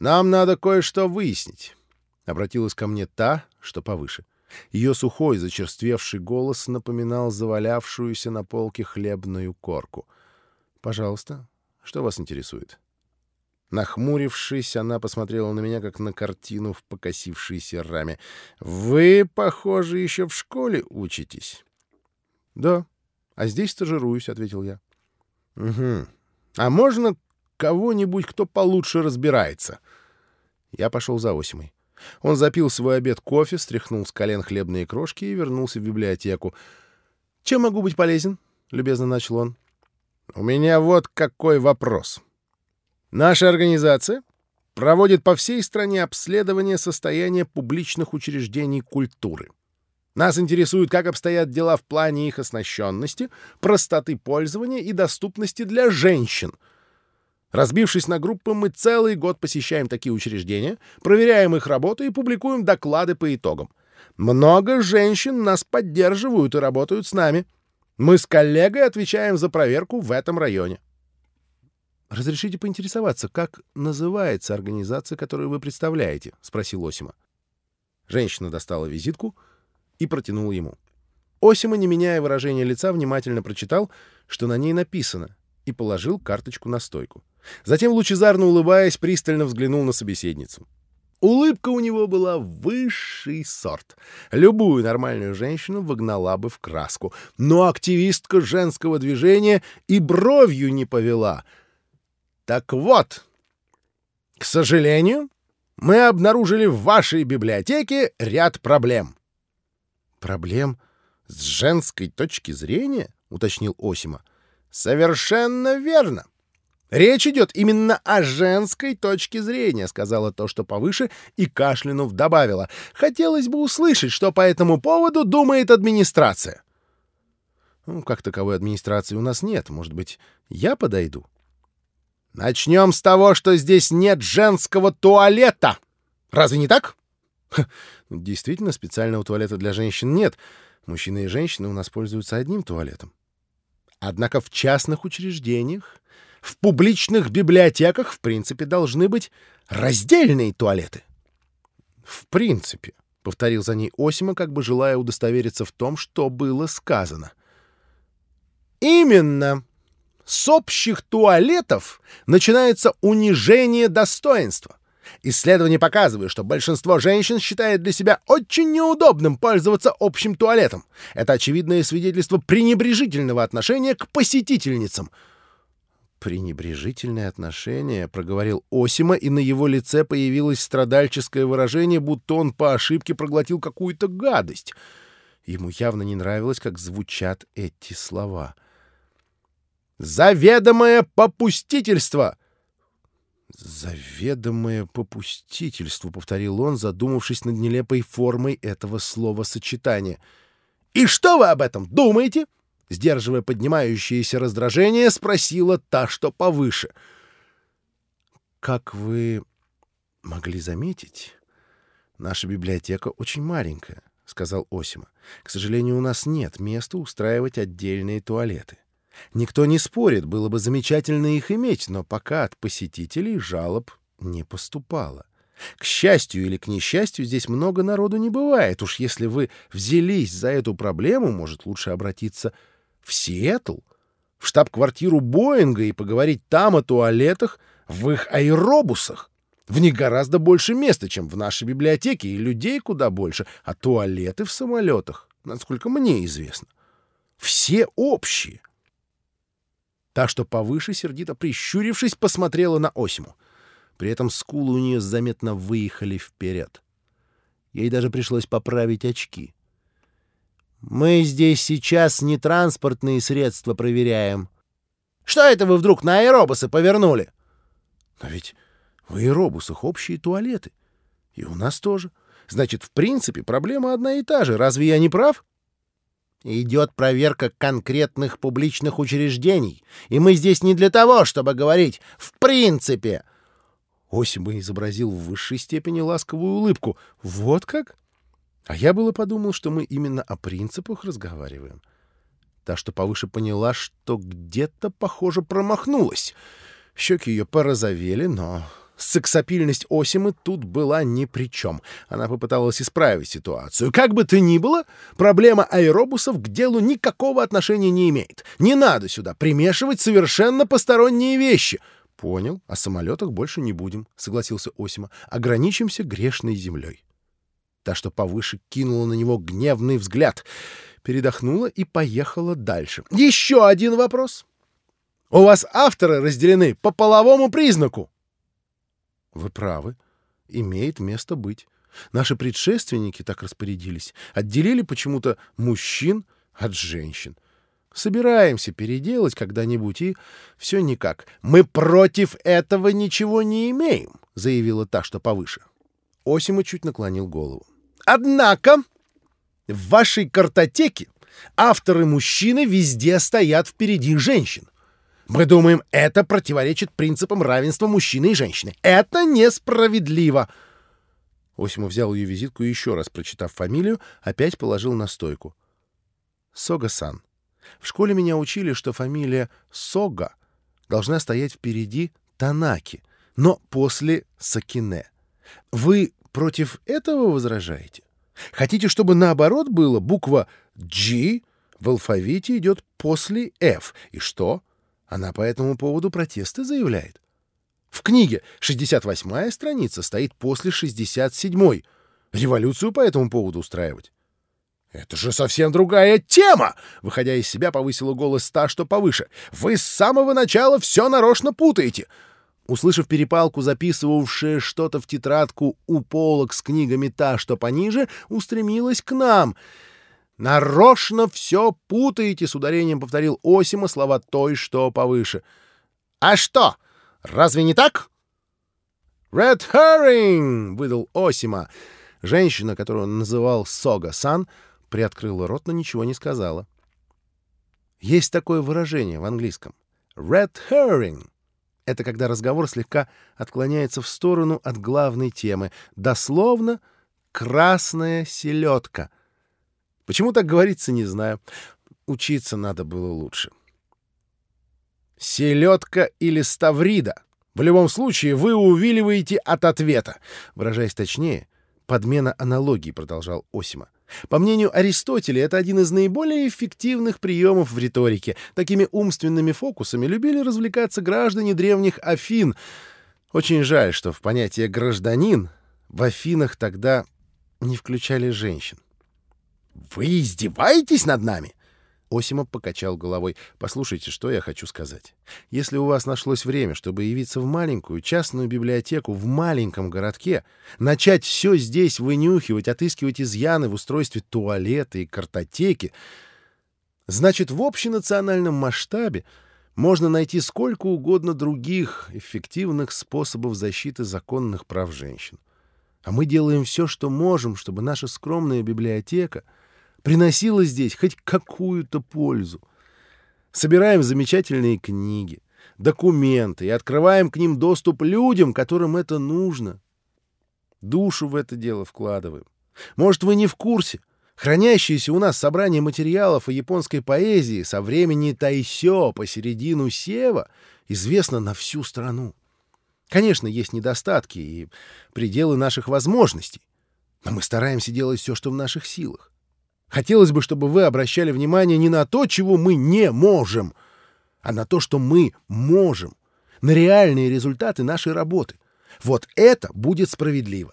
нам надо кое-что выяснить. Обратилась ко мне та, что повыше. Ее сухой, зачерствевший голос напоминал завалявшуюся на полке хлебную корку. «Пожалуйста, что вас интересует?» Нахмурившись, она посмотрела на меня, как на картину в покосившейся раме. «Вы, похоже, еще в школе учитесь?» «Да, а здесь стажируюсь», — ответил я. «Угу. А можно кого-нибудь, кто получше разбирается?» Я пошел за Осимой. Он запил свой обед кофе, стряхнул с колен хлебные крошки и вернулся в библиотеку. «Чем могу быть полезен?» — любезно начал он. «У меня вот какой вопрос. Наша организация проводит по всей стране обследование состояния публичных учреждений культуры. Нас интересует, как обстоят дела в плане их оснащенности, простоты пользования и доступности для женщин — Разбившись на группы, мы целый год посещаем такие учреждения, проверяем их работу и публикуем доклады по итогам. Много женщин нас поддерживают и работают с нами. Мы с коллегой отвечаем за проверку в этом районе. «Разрешите поинтересоваться, как называется организация, которую вы представляете?» — спросил Осима. Женщина достала визитку и протянула ему. Осима, не меняя выражения лица, внимательно прочитал, что на ней написано, и положил карточку на стойку. Затем, лучезарно улыбаясь, пристально взглянул на собеседницу. Улыбка у него была высший сорт. Любую нормальную женщину вогнала бы в краску. Но активистка женского движения и бровью не повела. Так вот, к сожалению, мы обнаружили в вашей библиотеке ряд проблем. Проблем с женской точки зрения? — уточнил Осима. Совершенно верно. «Речь идет именно о женской точке зрения», — сказала то, что повыше, и кашлянув добавила. «Хотелось бы услышать, что по этому поводу думает администрация». «Ну, как таковой администрации у нас нет. Может быть, я подойду?» «Начнем с того, что здесь нет женского туалета. Разве не так?» ну, «Действительно, специального туалета для женщин нет. Мужчины и женщины у нас пользуются одним туалетом. Однако в частных учреждениях в публичных библиотеках, в принципе, должны быть раздельные туалеты. В принципе, — повторил за ней Осима, как бы желая удостовериться в том, что было сказано. Именно. С общих туалетов начинается унижение достоинства. Исследования показывают, что большинство женщин считает для себя очень неудобным пользоваться общим туалетом. Это очевидное свидетельство пренебрежительного отношения к посетительницам — «Пренебрежительное отношение», — проговорил Осима, и на его лице появилось страдальческое выражение, будто он по ошибке проглотил какую-то гадость. Ему явно не нравилось, как звучат эти слова. «Заведомое попустительство!» «Заведомое попустительство», — повторил он, задумавшись над нелепой формой этого слова-сочетания. «И что вы об этом думаете?» Сдерживая поднимающееся раздражение, спросила та, что повыше. «Как вы могли заметить, наша библиотека очень маленькая», — сказал Осима. «К сожалению, у нас нет места устраивать отдельные туалеты. Никто не спорит, было бы замечательно их иметь, но пока от посетителей жалоб не поступало. К счастью или к несчастью, здесь много народу не бывает. Уж если вы взялись за эту проблему, может, лучше обратиться в Сиэтл, в штаб-квартиру Боинга и поговорить там о туалетах в их аэробусах. В них гораздо больше места, чем в нашей библиотеке, и людей куда больше, а туалеты в самолетах, насколько мне известно, все общие. Та, что повыше, сердито прищурившись, посмотрела на Осиму. При этом скулы у нее заметно выехали вперед. Ей даже пришлось поправить очки — мы здесь сейчас не транспортные средства проверяем. Что это вы вдруг на аэробусы повернули? Но ведь в аэробусах общие туалеты. И у нас тоже. Значит, в принципе, проблема одна и та же. Разве я не прав? Идет проверка конкретных публичных учреждений. И мы здесь не для того, чтобы говорить «в принципе». Осиба изобразил в высшей степени ласковую улыбку. Вот как? А я было подумал, что мы именно о принципах разговариваем. Та, что повыше поняла, что где-то, похоже, промахнулась. Щеки ее порозовели, но Сексапильность Осимы тут была ни при чем. Она попыталась исправить ситуацию. Как бы то ни было, проблема аэробусов к делу никакого отношения не имеет. Не надо сюда примешивать совершенно посторонние вещи. Понял, о самолетах больше не будем, согласился Осима. Ограничимся грешной землей. Та, что повыше, кинула на него гневный взгляд, передохнула и поехала дальше. Еще один вопрос. У вас авторы разделены по половому признаку. Вы правы. Имеет место быть. Наши предшественники так распорядились. Отделили почему-то мужчин от женщин. Собираемся переделать когда-нибудь, и все никак. Мы против этого ничего не имеем, заявила та, что повыше. Осима чуть наклонил голову. Однако в вашей картотеке авторы-мужчины везде стоят впереди женщин. Мы думаем, это противоречит принципам равенства мужчины и женщины. Это несправедливо. Осимов взял ее визитку и еще раз, прочитав фамилию, опять положил на стойку. Сога-сан. В школе меня учили, что фамилия Сога должна стоять впереди Танаки, но после Сакине. Вы против этого возражаете? Хотите, чтобы наоборот было? Буква G в алфавите идет после F. И что? Она по этому поводу протесты заявляет. В книге 68-я страница стоит после 67-й. Революцию по этому поводу устраивать. «Это же совсем другая тема!» — выходя из себя, повысила голос та, что повыше. «Вы с самого начала все нарочно путаете!» Услышав перепалку, записывавшая что-то в тетрадку у полок с книгами та, что пониже, устремилась к нам — «Нарочно все путаете!» — с ударением повторил Осима слова той, что повыше. «А что, разве не так?» «Red Herring!» — выдал Осима. Женщина, которую он называл Сога-сан, приоткрыла рот, но ничего не сказала. Есть такое выражение в английском. «Red Herring» — это когда разговор слегка отклоняется в сторону от главной темы. Дословно «красная селедка», Почему так говорится, не знаю. Учиться надо было лучше. Селедка или ставрида. В любом случае, вы увиливаете от ответа. Выражаясь точнее, подмена аналогии, продолжал Осима. По мнению Аристотеля, это один из наиболее эффективных приемов в риторике. Такими умственными фокусами любили развлекаться граждане древних Афин. Очень жаль, что в понятие «гражданин» в Афинах тогда не включали женщин. «Вы издеваетесь над нами?» Осимов покачал головой. «Послушайте, что я хочу сказать. Если у вас нашлось время, чтобы явиться в маленькую частную библиотеку в маленьком городке, начать все здесь вынюхивать, отыскивать изъяны в устройстве туалета и картотеки, значит, в общенациональном масштабе можно найти сколько угодно других эффективных способов защиты законных прав женщин. А мы делаем все, что можем, чтобы наша скромная библиотека — приносила здесь хоть какую-то пользу. Собираем замечательные книги, документы и открываем к ним доступ людям, которым это нужно. Душу в это дело вкладываем. Может, вы не в курсе? Хранящееся у нас собрание материалов и японской поэзии со времени Тайсё по середину Сева известно на всю страну. Конечно, есть недостатки и пределы наших возможностей, но мы стараемся делать все, что в наших силах. Хотелось бы, чтобы вы обращали внимание не на то, чего мы не можем, а на то, что мы можем, на реальные результаты нашей работы. Вот это будет справедливо.